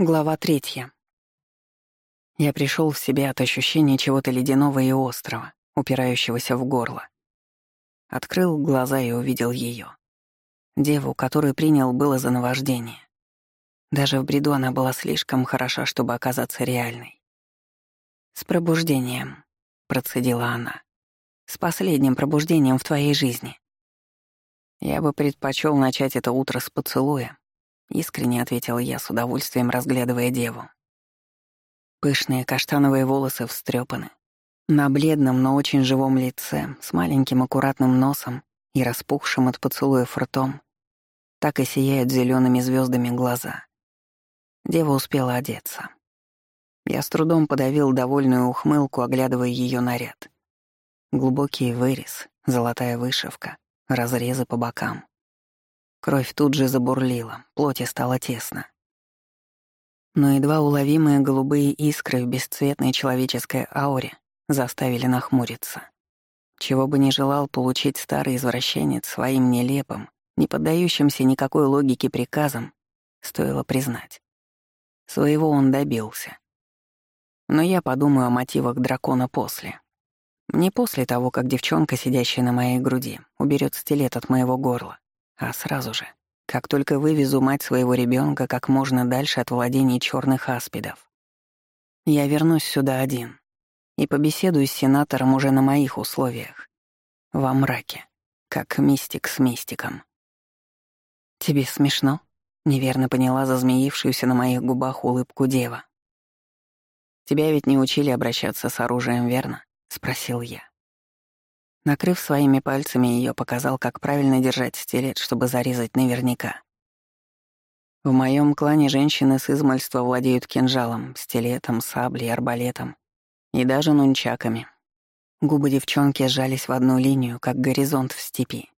Глава третья. Я пришел в себя от ощущения чего-то ледяного и острого, упирающегося в горло. Открыл глаза и увидел ее. Деву, которую принял было за наваждение. Даже в бреду она была слишком хороша, чтобы оказаться реальной. «С пробуждением», — процедила она. «С последним пробуждением в твоей жизни». Я бы предпочел начать это утро с поцелуя, — искренне ответил я, с удовольствием разглядывая деву. Пышные каштановые волосы встрепаны. На бледном, но очень живом лице, с маленьким аккуратным носом и распухшим от поцелуев ртом, так и сияют зелеными звездами глаза. Дева успела одеться. Я с трудом подавил довольную ухмылку, оглядывая ее наряд. Глубокий вырез, золотая вышивка, разрезы по бокам. Кровь тут же забурлила, плоти стало тесно. Но едва уловимые голубые искры в бесцветной человеческой ауре заставили нахмуриться. Чего бы ни желал получить старый извращенец своим нелепым, не поддающимся никакой логике приказам, стоило признать. Своего он добился. Но я подумаю о мотивах дракона после. Не после того, как девчонка, сидящая на моей груди, уберет стилет от моего горла, а сразу же, как только вывезу мать своего ребенка как можно дальше от владений черных аспидов. Я вернусь сюда один и побеседую с сенатором уже на моих условиях. Во мраке, как мистик с мистиком. «Тебе смешно?» — неверно поняла зазмеившуюся на моих губах улыбку дева. «Тебя ведь не учили обращаться с оружием, верно?» — спросил я. Накрыв своими пальцами ее, показал, как правильно держать стилет, чтобы зарезать наверняка. В моем клане женщины с измальства владеют кинжалом, стилетом, саблей, арбалетом и даже нунчаками. Губы девчонки сжались в одну линию, как горизонт в степи.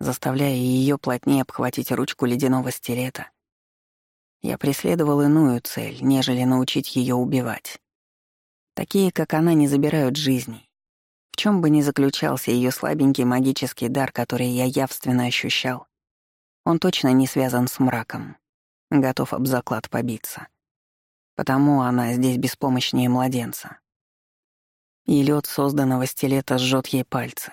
Заставляя ее плотнее обхватить ручку ледяного стилета, я преследовал иную цель, нежели научить ее убивать. Такие, как она, не забирают жизней, чем бы ни заключался ее слабенький магический дар, который я явственно ощущал, он точно не связан с мраком, готов об заклад побиться. Потому она здесь беспомощнее младенца. И лед созданного стилета жжет ей пальцы.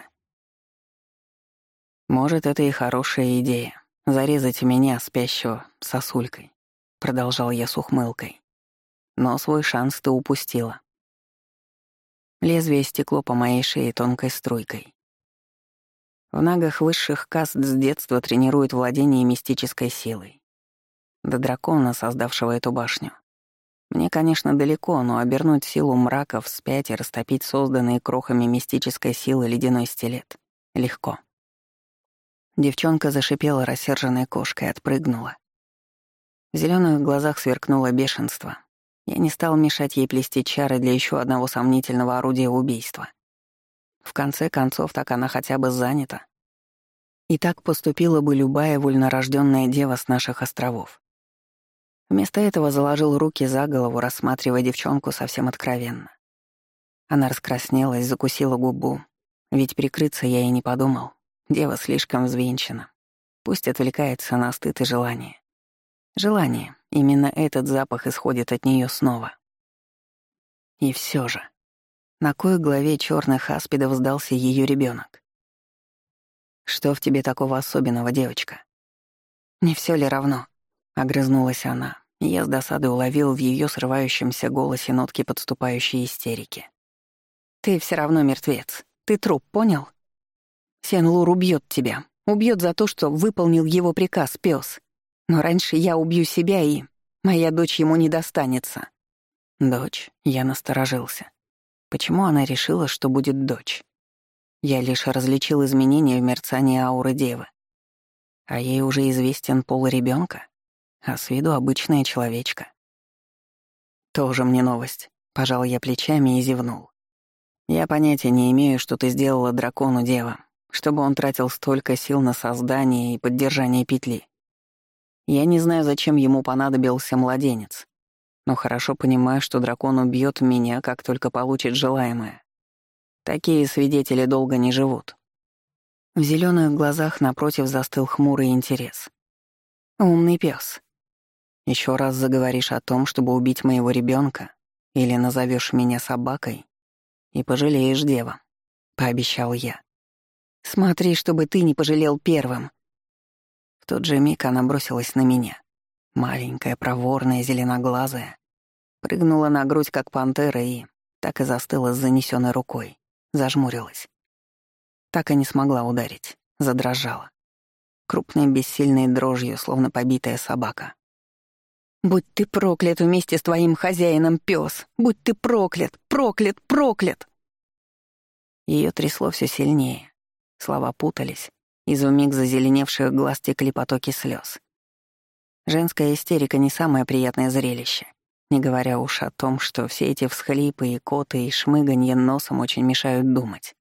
Может, это и хорошая идея — зарезать меня, спящего, сосулькой, — продолжал я с ухмылкой. Но свой шанс ты упустила. Лезвие стекло по моей шее тонкой струйкой. В нагах высших каст с детства тренируют владение мистической силой. До дракона, создавшего эту башню. Мне, конечно, далеко, но обернуть силу мраков вспять и растопить созданные крохами мистической силы ледяной стилет — легко. Девчонка зашипела рассерженной кошкой, отпрыгнула. В зеленых глазах сверкнуло бешенство, я не стал мешать ей плести чары для еще одного сомнительного орудия убийства. В конце концов, так она хотя бы занята. И так поступила бы любая вольнорожденная дева с наших островов. Вместо этого заложил руки за голову, рассматривая девчонку совсем откровенно. Она раскраснелась, закусила губу. Ведь прикрыться я и не подумал. Дева слишком взвинчена. Пусть отвлекается на стыд и желание. Желание. Именно этот запах исходит от нее снова. И все же, на кой главе черных аспидов сдался ее ребенок? Что в тебе такого особенного, девочка? Не все ли равно? Огрызнулась она, я с досадой уловил в ее срывающемся голосе нотки подступающей истерики. Ты все равно мертвец. Ты труп, понял? Сен-Лур убьет тебя. Убьет за то, что выполнил его приказ, пес. Но раньше я убью себя, и моя дочь ему не достанется. Дочь, я насторожился. Почему она решила, что будет дочь? Я лишь различил изменения в мерцании ауры девы. А ей уже известен пол ребенка, а с виду обычная человечка. Тоже мне новость. Пожал я плечами и зевнул. Я понятия не имею, что ты сделала дракону дева, чтобы он тратил столько сил на создание и поддержание петли. Я не знаю, зачем ему понадобился младенец, но хорошо понимаю, что дракон убьет меня, как только получит желаемое. Такие свидетели долго не живут. В зеленых глазах напротив застыл хмурый интерес. Умный пес. Еще раз заговоришь о том, чтобы убить моего ребенка, или назовешь меня собакой, и пожалеешь дева, пообещал я. Смотри, чтобы ты не пожалел первым. Тот же миг она бросилась на меня. Маленькая, проворная, зеленоглазая. Прыгнула на грудь, как пантера, и так и застыла с занесенной рукой. Зажмурилась. Так и не смогла ударить. Задрожала. Крупной бессильной дрожью, словно побитая собака. «Будь ты проклят вместе с твоим хозяином, пес! Будь ты проклят! Проклят! Проклят!» Ее трясло все сильнее. Слова путались. Из умиг зазеленевших глаз текли потоки слез. Женская истерика — не самое приятное зрелище, не говоря уж о том, что все эти всхлипы и коты и шмыганье носом очень мешают думать.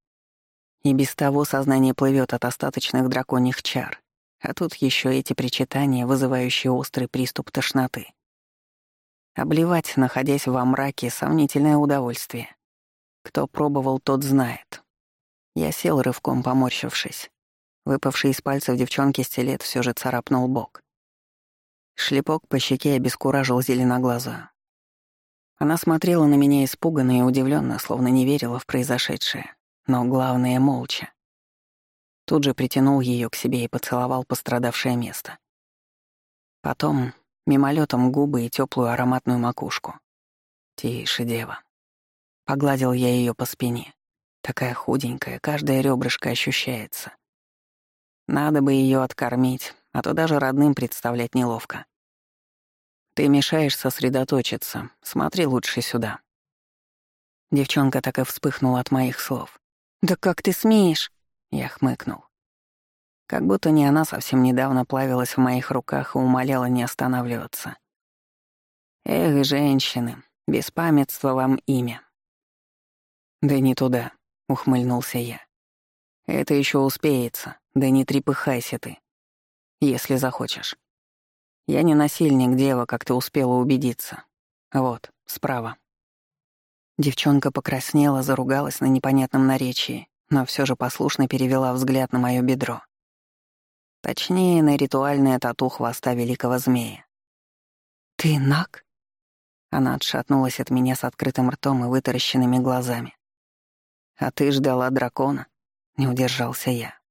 И без того сознание плывет от остаточных драконьих чар, а тут еще эти причитания, вызывающие острый приступ тошноты. Обливать, находясь во мраке, сомнительное удовольствие. Кто пробовал, тот знает. Я сел рывком, поморщившись. Выпавший из пальцев девчонки стилет все же царапнул бок. Шлепок по щеке обескуражил зеленоглазую. Она смотрела на меня испуганно и удивленно, словно не верила в произошедшее, но главное — молча. Тут же притянул ее к себе и поцеловал пострадавшее место. Потом мимолетом губы и теплую ароматную макушку. «Тише, дева». Погладил я ее по спине. Такая худенькая, каждое ребрышко ощущается. Надо бы ее откормить, а то даже родным представлять неловко. Ты мешаешь сосредоточиться. Смотри лучше сюда. Девчонка так и вспыхнула от моих слов. «Да как ты смеешь?» Я хмыкнул. Как будто не она совсем недавно плавилась в моих руках и умоляла не останавливаться. «Эх, женщины, беспамятство вам имя». «Да не туда», — ухмыльнулся я. «Это еще успеется, да не трепыхайся ты если захочешь. Я не насильник, дева, как ты успела убедиться. Вот, справа». Девчонка покраснела, заругалась на непонятном наречии, но все же послушно перевела взгляд на мое бедро. Точнее, на ритуальное тату хвоста великого змея. «Ты наг?» Она отшатнулась от меня с открытым ртом и вытаращенными глазами. «А ты ждала дракона?» — не удержался я.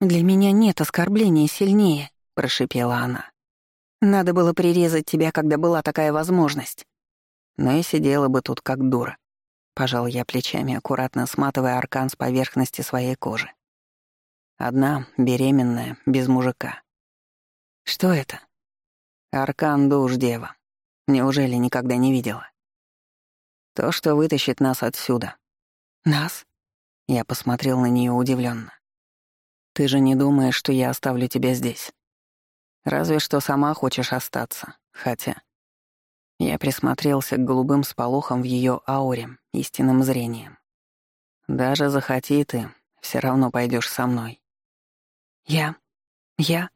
«Для меня нет оскорбления сильнее», — прошипела она. «Надо было прирезать тебя, когда была такая возможность». Но и сидела бы тут как дура. Пожал я плечами, аккуратно сматывая аркан с поверхности своей кожи. Одна, беременная, без мужика. Что это? Аркан душ дева. Неужели никогда не видела? То, что вытащит нас отсюда. Нас? Я посмотрел на нее удивленно. Ты же не думаешь, что я оставлю тебя здесь? Разве что сама хочешь остаться. Хотя... Я присмотрелся к голубым сполохам в ее ауре, истинным зрением. Даже захоти ты, все равно пойдешь со мной. Я? Я?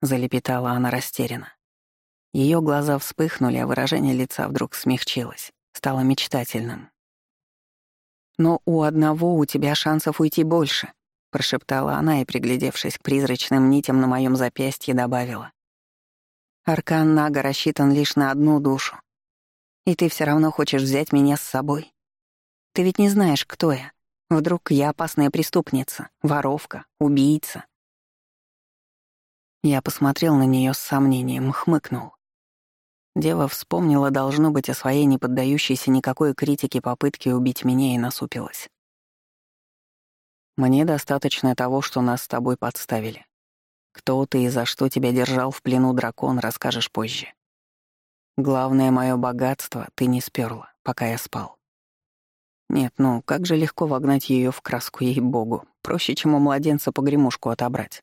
Залепетала она растерянно. Ее глаза вспыхнули, а выражение лица вдруг смягчилось, стало мечтательным. Но у одного у тебя шансов уйти больше прошептала она и, приглядевшись к призрачным нитям на моем запястье, добавила. «Аркан Нага рассчитан лишь на одну душу. И ты все равно хочешь взять меня с собой. Ты ведь не знаешь, кто я. Вдруг я опасная преступница, воровка, убийца». Я посмотрел на нее с сомнением, хмыкнул. Дева вспомнила, должно быть, о своей неподдающейся никакой критике попытке убить меня и насупилась. Мне достаточно того, что нас с тобой подставили. Кто ты и за что тебя держал в плену дракон, расскажешь позже. Главное мое богатство ты не сперла, пока я спал. Нет, ну, как же легко вогнать ее в краску, ей-богу. Проще, чем у младенца погремушку отобрать.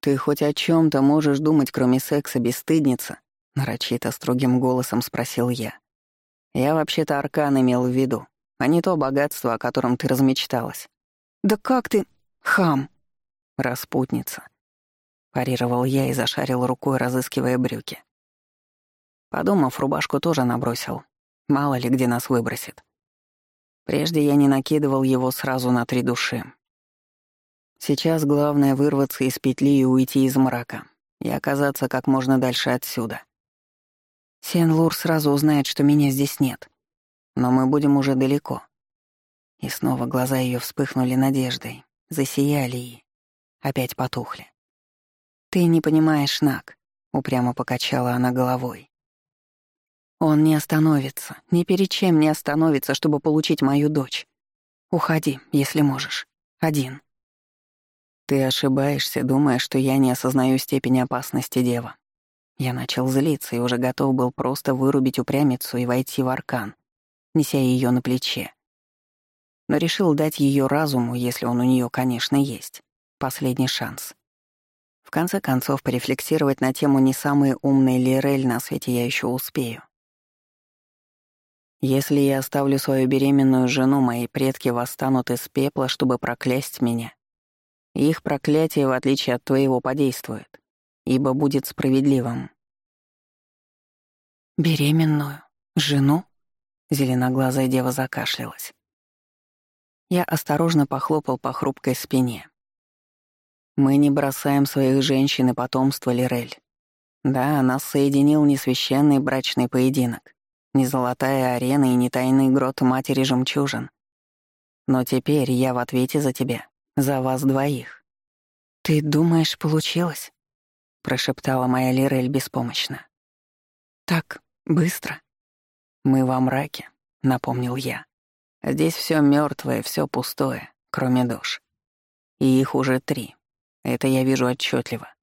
«Ты хоть о чем то можешь думать, кроме секса, бесстыдница?» — нарочито строгим голосом спросил я. «Я вообще-то аркан имел в виду а не то богатство, о котором ты размечталась. Да как ты... хам! Распутница. Парировал я и зашарил рукой, разыскивая брюки. Подумав, рубашку тоже набросил. Мало ли где нас выбросит. Прежде я не накидывал его сразу на три души. Сейчас главное вырваться из петли и уйти из мрака. и оказаться как можно дальше отсюда. Сен-Лур сразу узнает, что меня здесь нет. Но мы будем уже далеко. И снова глаза ее вспыхнули надеждой, засияли и опять потухли. «Ты не понимаешь, Нак», — упрямо покачала она головой. «Он не остановится, ни перед чем не остановится, чтобы получить мою дочь. Уходи, если можешь. Один». «Ты ошибаешься, думая, что я не осознаю степень опасности, дева». Я начал злиться и уже готов был просто вырубить упрямицу и войти в аркан, неся ее на плече но решил дать ее разуму, если он у нее, конечно, есть, последний шанс. В конце концов, порефлексировать на тему не самый умный Лирель на свете я еще успею. Если я оставлю свою беременную жену, мои предки восстанут из пепла, чтобы проклясть меня. их проклятие, в отличие от твоего, подействует, ибо будет справедливым. «Беременную? Жену?» Зеленоглазая дева закашлялась. Я осторожно похлопал по хрупкой спине. Мы не бросаем своих женщин и потомство, Лирель. Да, нас соединил не священный брачный поединок, не золотая арена и не тайный грот матери жемчужин. Но теперь я в ответе за тебя, за вас двоих. «Ты думаешь, получилось?» — прошептала моя Лирель беспомощно. «Так быстро?» «Мы во мраке», — напомнил я. Здесь все мертвое, все пустое, кроме душ. И их уже три. Это я вижу отчетливо.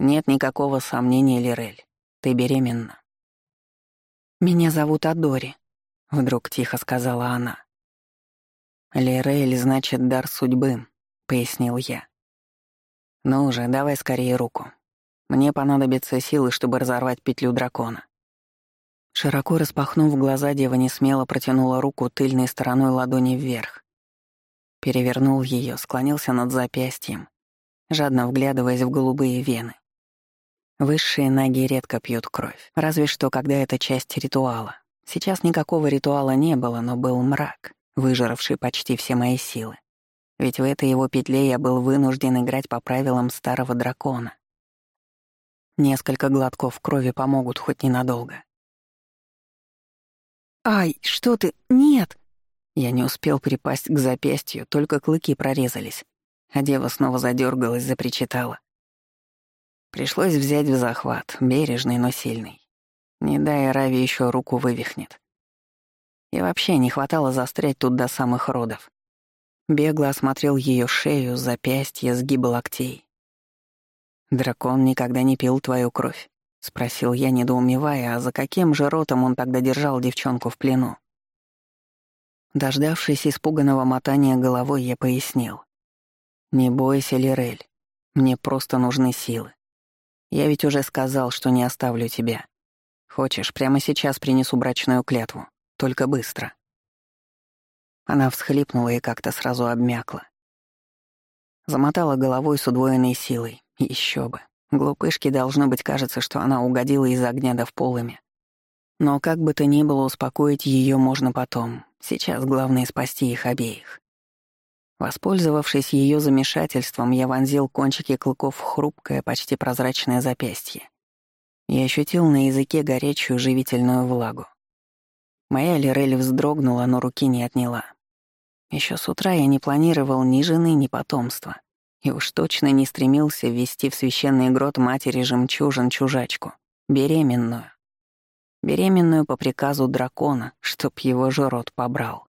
Нет никакого сомнения, Лирель. Ты беременна. «Меня зовут Адори», — вдруг тихо сказала она. «Лирель значит дар судьбы», — пояснил я. «Ну уже, давай скорее руку. Мне понадобится силы, чтобы разорвать петлю дракона. Широко распахнув глаза, дева не смело протянула руку тыльной стороной ладони вверх. Перевернул ее, склонился над запястьем, жадно вглядываясь в голубые вены. Высшие ноги редко пьют кровь, разве что когда это часть ритуала. Сейчас никакого ритуала не было, но был мрак, выжравший почти все мои силы. Ведь в этой его петле я был вынужден играть по правилам старого дракона. Несколько глотков крови помогут хоть ненадолго. «Ай, что ты? Нет!» Я не успел припасть к запястью, только клыки прорезались, а дева снова задергалась, запричитала. Пришлось взять в захват, бережный, но сильный. Не дай Рави еще руку вывихнет. И вообще не хватало застрять тут до самых родов. Бегло осмотрел ее шею, запястье, сгибы локтей. Дракон никогда не пил твою кровь. — спросил я, недоумевая, а за каким же ротом он тогда держал девчонку в плену. Дождавшись испуганного мотания головой, я пояснил. «Не бойся, Лирель, мне просто нужны силы. Я ведь уже сказал, что не оставлю тебя. Хочешь, прямо сейчас принесу брачную клятву, только быстро». Она всхлипнула и как-то сразу обмякла. Замотала головой с удвоенной силой. Еще бы. Глупышке должно быть кажется, что она угодила из огня до в полыми. Но как бы то ни было, успокоить ее можно потом. Сейчас главное — спасти их обеих. Воспользовавшись ее замешательством, я вонзил кончики клыков в хрупкое, почти прозрачное запястье и ощутил на языке горячую живительную влагу. Моя Лирель вздрогнула, но руки не отняла. Еще с утра я не планировал ни жены, ни потомства и уж точно не стремился ввести в священный грот матери жемчужин чужачку, беременную. Беременную по приказу дракона, чтоб его же рот побрал.